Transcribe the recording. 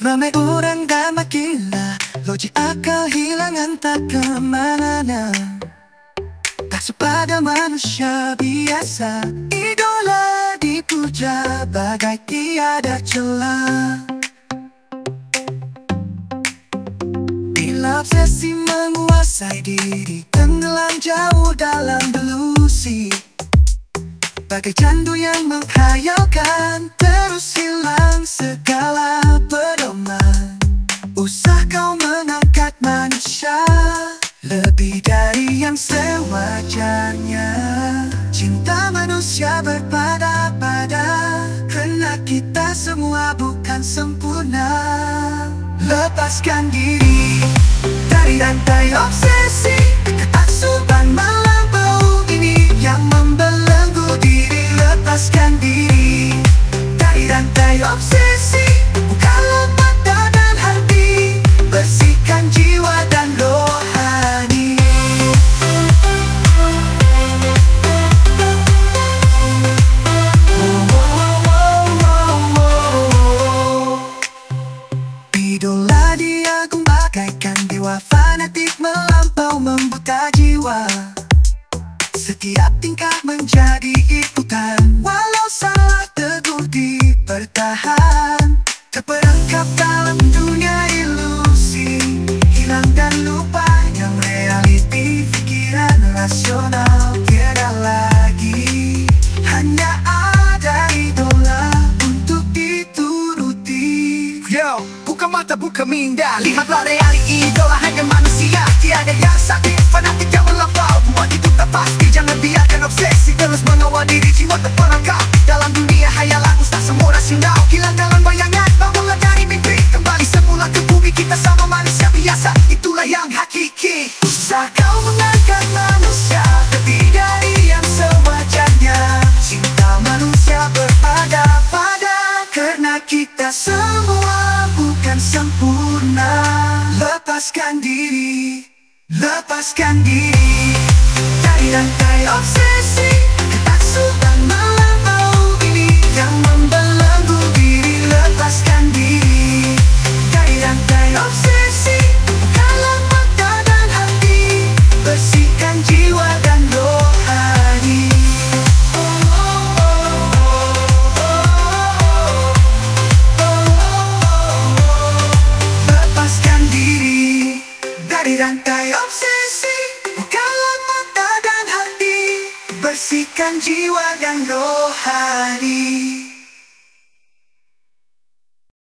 Ramai orang dah gila Logik akal hilang entah ke mana Tak sepada manusia biasa. Idola dipuja bagai tiada celah. Bila obsesi menguasai diri Tenggelam jauh dalam delusi. Bagai candu yang menghayalkan Terus hilang segala Lebih dari yang sewajarnya. Cinta manusia berpada-pada Kerana kita semua bukan sempurna. Lepaskan diri Dari rantai obsesi. Ketaksuban melampau ini Yang membelenggu diri. Lepaskan diri Dari rantai obsesi Idola diagung bagaikan dewa fanatik melampau membuka jiwa. Setiap tingkah menjadi ikutan Walau salah tegur dipertahan Terperangkap dalam mata, buka minda Lihatlah realiti idola hanya manusia. Tiada yang sakti, fanatik yang melampau sempurna. Lepaskan diri Lepaskan diri. Dari rantai obsesi Dari rantai obsesi Bukalah mata dan hati Bersihkan jiwa dan rohani